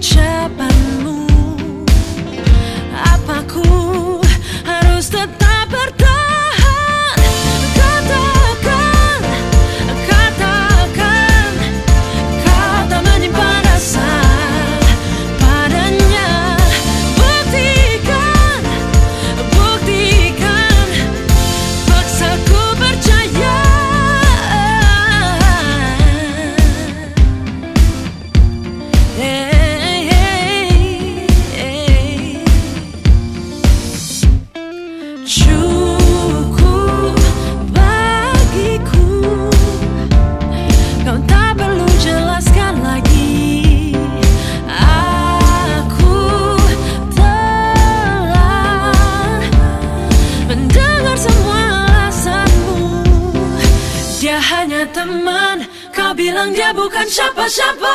这般路。Dia hanya teman. Kau bilang dia bukan siapa-siapa